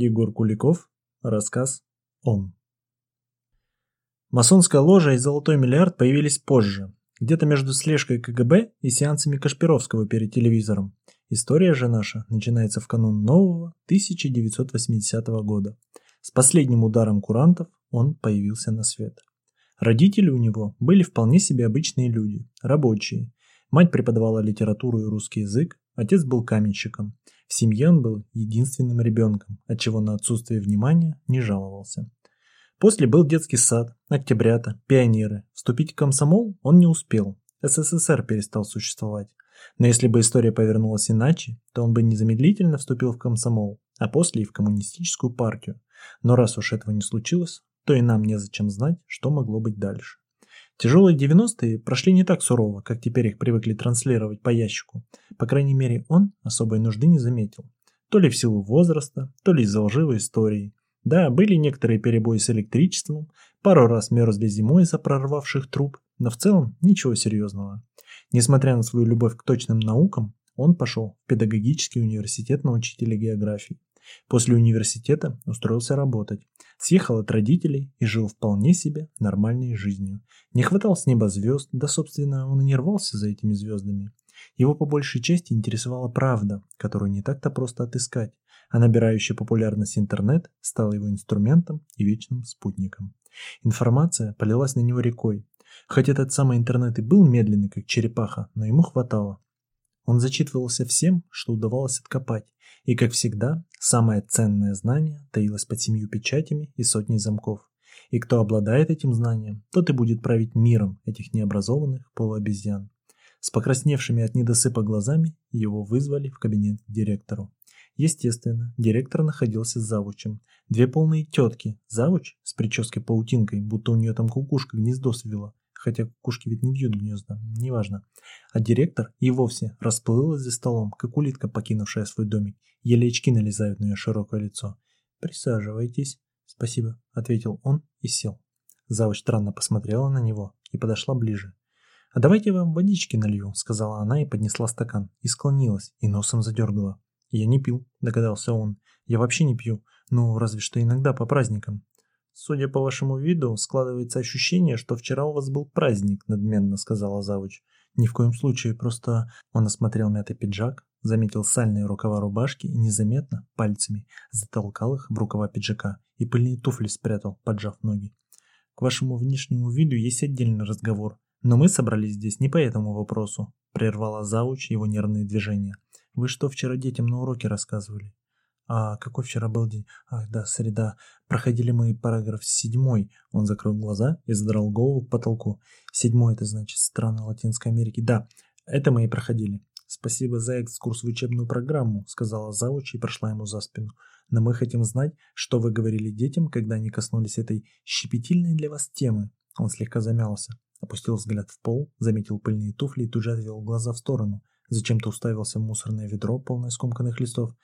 Егор Куликов. Рассказ «Он». Масонская ложа и золотой миллиард появились позже, где-то между слежкой КГБ и сеансами Кашпировского перед телевизором. История же наша начинается в канун нового 1980 года. С последним ударом курантов он появился на свет. Родители у него были вполне себе обычные люди, рабочие. Мать преподавала литературу и русский язык, отец был каменщиком. В семье он был единственным ребенком, отчего на отсутствие внимания не жаловался. После был детский сад, октябрята, пионеры. Вступить в комсомол он не успел. СССР перестал существовать. Но если бы история повернулась иначе, то он бы незамедлительно вступил в комсомол, а после и в коммунистическую партию. Но раз уж этого не случилось, то и нам незачем знать, что могло быть дальше. Тяжелые 90-е прошли не так сурово, как теперь их привыкли транслировать по ящику. По крайней мере, он особой нужды не заметил. То ли в силу возраста, то ли из-за лживой истории. Да, были некоторые перебои с электричеством, пару раз мерзли зимой из-за прорвавших труб, но в целом ничего серьезного. Несмотря на свою любовь к точным наукам, он пошел в педагогический университет на учителя географии. После университета устроился работать. Съехал от родителей и жил вполне себе нормальной жизнью. Не хватал с неба звезд, да собственно он и не рвался за этими звездами. Его по большей части интересовала правда, которую не так-то просто отыскать, а набирающий популярность интернет стал его инструментом и вечным спутником. Информация полилась на него рекой. Хоть этот самый интернет и был медленный, как черепаха, но ему хватало. Он зачитывался всем, что удавалось откопать, и, как всегда, самое ценное знание таилось под семью печатями и сотней замков. И кто обладает этим знанием, тот и будет править миром этих необразованных полуобезьян. С покрасневшими от недосыпа глазами его вызвали в кабинет к директору. Естественно, директор находился с завучем. Две полные тетки, завуч с прической паутинкой, будто у нее там кукушка гнездо свела, хотя кукушки ведь не вьют гнезда, неважно. А директор и вовсе расплылась за столом, как улитка, покинувшая свой домик. Еле очки налезают на ее широкое лицо. «Присаживайтесь». «Спасибо», — ответил он и сел. Завуч странно посмотрела на него и подошла ближе. «А давайте вам водички налью», — сказала она и поднесла стакан, и склонилась, и носом задергала. «Я не пил», — догадался он. «Я вообще не пью, ну, разве что иногда по праздникам». «Судя по вашему виду, складывается ощущение, что вчера у вас был праздник», — надменно сказала завуч. «Ни в коем случае, просто...» Он осмотрел мятый пиджак, заметил сальные рукава рубашки и незаметно, пальцами, затолкал их в рукава пиджака и пыльные туфли спрятал, поджав ноги. «К вашему внешнему виду есть отдельный разговор, но мы собрались здесь не по этому вопросу», — прервала завуч его нервные движения. «Вы что вчера детям на уроке рассказывали?» А какой вчера был день? Ах, да, среда. Проходили мы параграф седьмой. Он закрыл глаза и задрал голову к потолку. Седьмой это значит страны Латинской Америки. Да, это мы и проходили. Спасибо за экскурс в учебную программу, сказала завуч и прошла ему за спину. Но мы хотим знать, что вы говорили детям, когда они коснулись этой щепетильной для вас темы. Он слегка замялся, опустил взгляд в пол, заметил пыльные туфли и тут же отвел глаза в сторону. Зачем-то уставился в мусорное ведро, полное скомканных листов.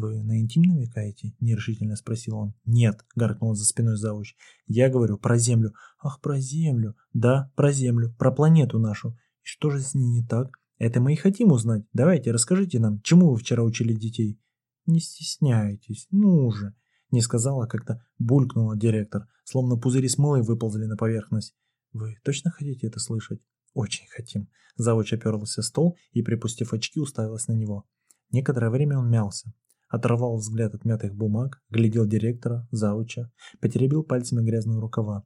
«Вы на интим намекаете?» – нерешительно спросил он. «Нет», – гаркнул за спиной завуч. «Я говорю про Землю». «Ах, про Землю!» «Да, про Землю, про планету нашу. И что же с ней не так?» «Это мы и хотим узнать. Давайте, расскажите нам, чему вы вчера учили детей?» «Не стесняйтесь, ну уже!» Не сказала, как-то булькнула директор, словно пузыри с мылой выползли на поверхность. «Вы точно хотите это слышать?» «Очень хотим». Завуч оперлся стол и, припустив очки, уставилась на него. Некоторое время он мялся, Оторвал взгляд от мятых бумаг, глядел директора, зауча, потеребил пальцами грязные рукава.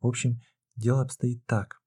В общем, дело обстоит так.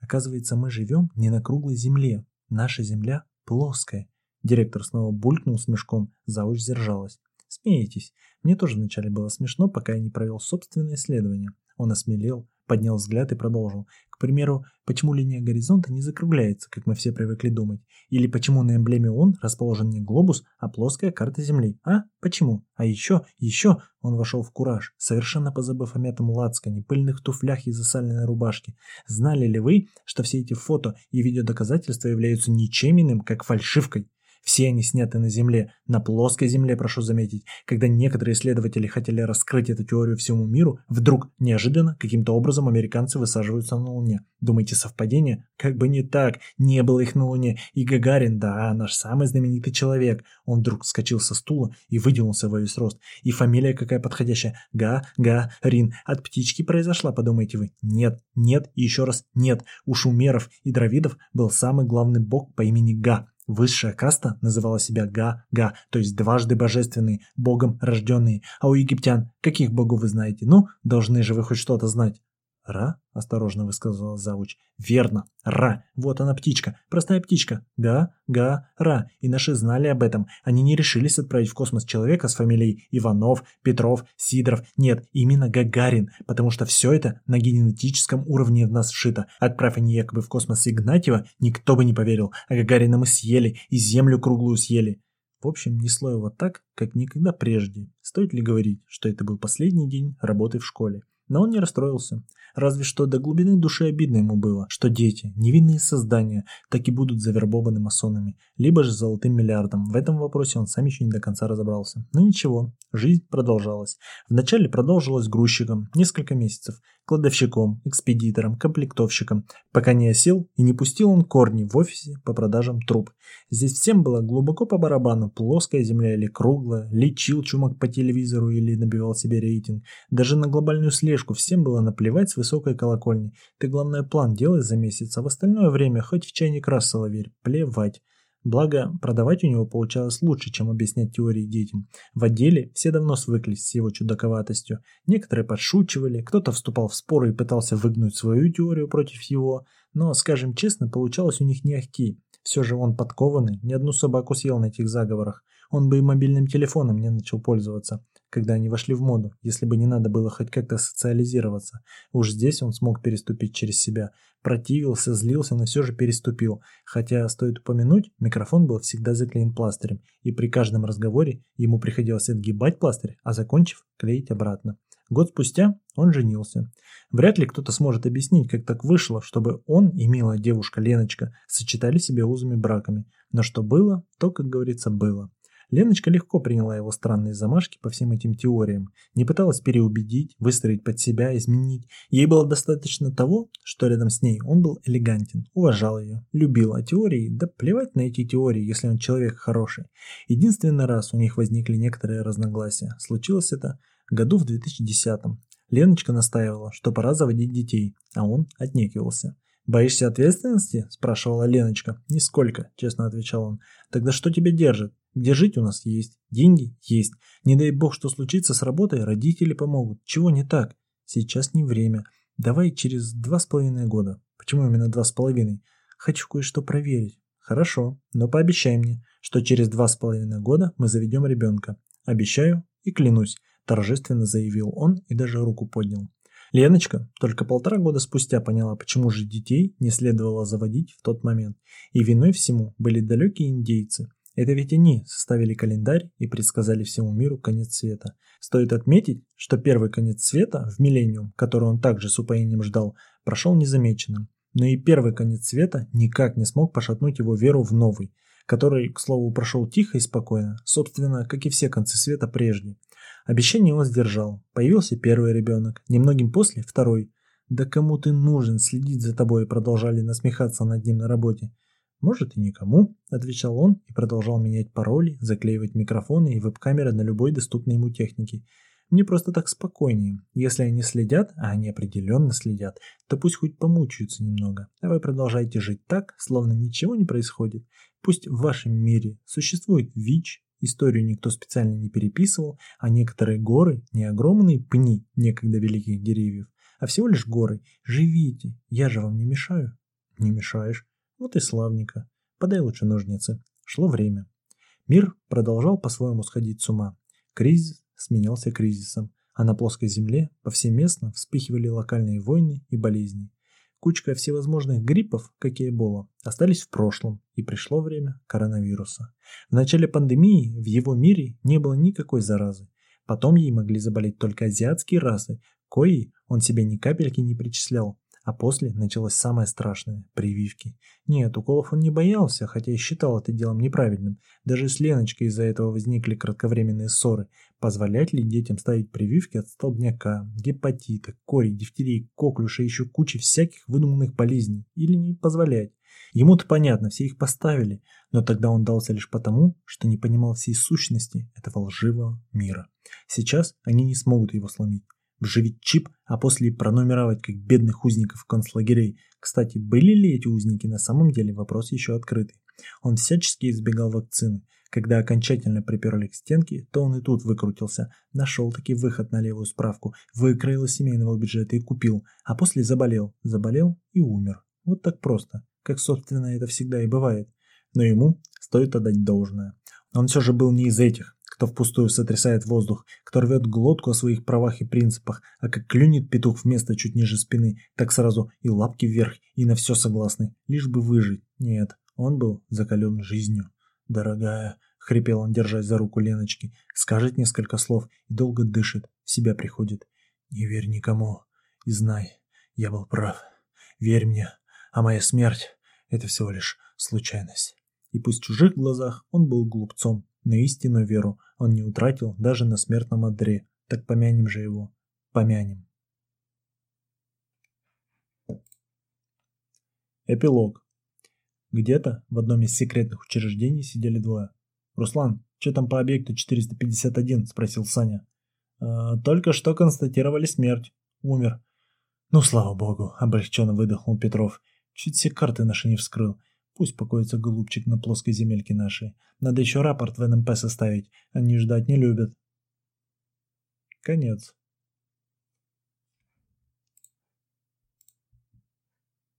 Оказывается, мы живем не на круглой земле. Наша земля плоская. Директор снова булькнул с мешком, зауч сдержалась. Смеетесь. Мне тоже вначале было смешно, пока я не провел собственное исследование. Он осмелел, поднял взгляд и продолжил. К примеру, почему линия горизонта не закругляется, как мы все привыкли думать? Или почему на эмблеме ООН расположен не глобус, а плоская карта Земли? А? Почему? А еще, еще он вошел в кураж, совершенно позабыв о мятом лацкане, пыльных туфлях и засаленной рубашке. Знали ли вы, что все эти фото и видеодоказательства являются ничем иным, как фальшивкой? Все они сняты на Земле, на плоской Земле, прошу заметить. Когда некоторые исследователи хотели раскрыть эту теорию всему миру, вдруг, неожиданно, каким-то образом американцы высаживаются на Луне. Думаете, совпадение? Как бы не так. Не было их на Луне. И Гагарин, да, наш самый знаменитый человек. Он вдруг вскочил со стула и выдвинулся во весь рост. И фамилия какая подходящая. Га-га-рин. От птички произошла, подумаете вы. Нет, нет и еще раз нет. У шумеров и дравидов был самый главный бог по имени Га. Высшая каста называла себя Га-Га, то есть дважды божественные, богом рожденные. А у египтян каких богов вы знаете? Ну, должны же вы хоть что-то знать. «Ра?» – осторожно высказала завуч. «Верно, Ра. Вот она птичка. Простая птичка. Га, га, Ра. И наши знали об этом. Они не решились отправить в космос человека с фамилией Иванов, Петров, Сидоров. Нет, именно Гагарин, потому что все это на генетическом уровне в нас вшито. Отправь они якобы в космос Игнатьева, никто бы не поверил. А Гагарина мы съели, и землю круглую съели». В общем, несло его так, как никогда прежде. Стоит ли говорить, что это был последний день работы в школе? Но он не расстроился. Разве что до глубины души обидно ему было, что дети, невинные создания, так и будут завербованы масонами, либо же золотым миллиардом. В этом вопросе он сам еще не до конца разобрался. Но ничего, жизнь продолжалась. Вначале продолжилась грузчиком несколько месяцев, кладовщиком, экспедитором, комплектовщиком, пока не осел и не пустил он корни в офисе по продажам труб. Здесь всем было глубоко по барабану, плоская земля или круглая, лечил чумак по телевизору или набивал себе рейтинг. Даже на глобальную слежку всем было наплевать с высокой колокольни. Ты, главное, план делай за месяц, а в остальное время хоть в чайник Рассела верь, плевать. Благо, продавать у него получалось лучше, чем объяснять теории детям. В отделе все давно свыклись с его чудаковатостью. Некоторые подшучивали, кто-то вступал в споры и пытался выгнуть свою теорию против его. Но, скажем честно, получалось у них не ахти. Все же он подкованный, ни одну собаку съел на этих заговорах. Он бы и мобильным телефоном не начал пользоваться когда они вошли в моду, если бы не надо было хоть как-то социализироваться. Уж здесь он смог переступить через себя. Противился, злился, но все же переступил. Хотя, стоит упомянуть, микрофон был всегда заклеен пластырем, и при каждом разговоре ему приходилось отгибать пластырь, а закончив, клеить обратно. Год спустя он женился. Вряд ли кто-то сможет объяснить, как так вышло, чтобы он и милая девушка Леночка сочетали себя узами браками. Но что было, то, как говорится, было. Леночка легко приняла его странные замашки по всем этим теориям, не пыталась переубедить, выстроить под себя, изменить. Ей было достаточно того, что рядом с ней он был элегантен, уважал ее, любил, а теории, да плевать на эти теории, если он человек хороший. Единственный раз у них возникли некоторые разногласия. Случилось это году в 2010-м. Леночка настаивала, что пора заводить детей, а он отнекивался. «Боишься ответственности?» – спрашивала Леночка. «Нисколько», – честно отвечал он. «Тогда что тебя держит? Где жить у нас есть, деньги есть. Не дай бог, что случится с работой, родители помогут. Чего не так? Сейчас не время. Давай через два с половиной года. Почему именно два с половиной? Хочу кое-что проверить. Хорошо, но пообещай мне, что через два с половиной года мы заведем ребенка. Обещаю и клянусь, торжественно заявил он и даже руку поднял. Леночка только полтора года спустя поняла, почему же детей не следовало заводить в тот момент. И виной всему были далекие индейцы, это ведь они составили календарь и предсказали всему миру конец света. Стоит отметить, что первый конец света в миллениум, который он также с упоением ждал, прошел незамеченным. Но и первый конец света никак не смог пошатнуть его веру в новый, который, к слову, прошел тихо и спокойно, собственно, как и все концы света прежде. Обещание он сдержал. Появился первый ребенок, немногим после – второй. «Да кому ты нужен, следить за тобой», продолжали насмехаться над ним на работе. «Может и никому», – отвечал он и продолжал менять пароли, заклеивать микрофоны и веб-камеры на любой доступной ему технике. «Мне просто так спокойнее. Если они следят, а они определенно следят, то пусть хоть помучаются немного, а вы продолжайте жить так, словно ничего не происходит. Пусть в вашем мире существует ВИЧ, историю никто специально не переписывал, а некоторые горы не огромные пни некогда великих деревьев, а всего лишь горы. Живите, я же вам не мешаю». «Не мешаешь», вот и славненько. Подай лучше ножницы. Шло время. Мир продолжал по-своему сходить с ума. Кризис сменялся кризисом, а на плоской земле повсеместно вспыхивали локальные войны и болезни. Кучка всевозможных гриппов, как и Эбола, остались в прошлом, и пришло время коронавируса. В начале пандемии в его мире не было никакой заразы. Потом ей могли заболеть только азиатские расы, кои он себе ни капельки не причислял, А после началось самое страшное – прививки. Нет, уколов он не боялся, хотя и считал это делом неправильным. Даже с Леночкой из-за этого возникли кратковременные ссоры. Позволять ли детям ставить прививки от столбняка, гепатита, кори, дифтерии, коклюша и еще кучи всяких выдуманных болезней? Или не позволять? Ему-то понятно, все их поставили, но тогда он дался лишь потому, что не понимал всей сущности этого лживого мира. Сейчас они не смогут его сломить. Вживить чип, а после пронумеровать как бедных узников концлагерей. Кстати, были ли эти узники на самом деле, вопрос еще открытый. Он всячески избегал вакцины. Когда окончательно приперли к стенке, то он и тут выкрутился. Нашел таки выход на левую справку, выкроил из семейного бюджета и купил, а после заболел. Заболел и умер. Вот так просто, как собственно это всегда и бывает. Но ему стоит отдать должное. Он все же был не из этих, кто впустую сотрясает воздух, кто рвет глотку о своих правах и принципах, а как клюнет петух вместо чуть ниже спины, так сразу и лапки вверх, и на все согласны, лишь бы выжить. Нет, он был закален жизнью. «Дорогая», — хрипел он, держась за руку Леночки, скажет несколько слов и долго дышит, в себя приходит. «Не верь никому и знай, я был прав. Верь мне, а моя смерть — это всего лишь случайность». И пусть в чужих глазах он был глупцом, но истинную веру он не утратил даже на смертном одре. Так помянем же его. Помянем. Эпилог. Где-то в одном из секретных учреждений сидели двое. «Руслан, что там по объекту 451?» – спросил Саня. «Э, «Только что констатировали смерть. Умер». «Ну, слава богу», – облегченно выдохнул Петров. «Чуть все карты наши не вскрыл. Пусть покоится голубчик на плоской земельке нашей. Надо еще рапорт в НМП составить. Они ждать не любят». Конец.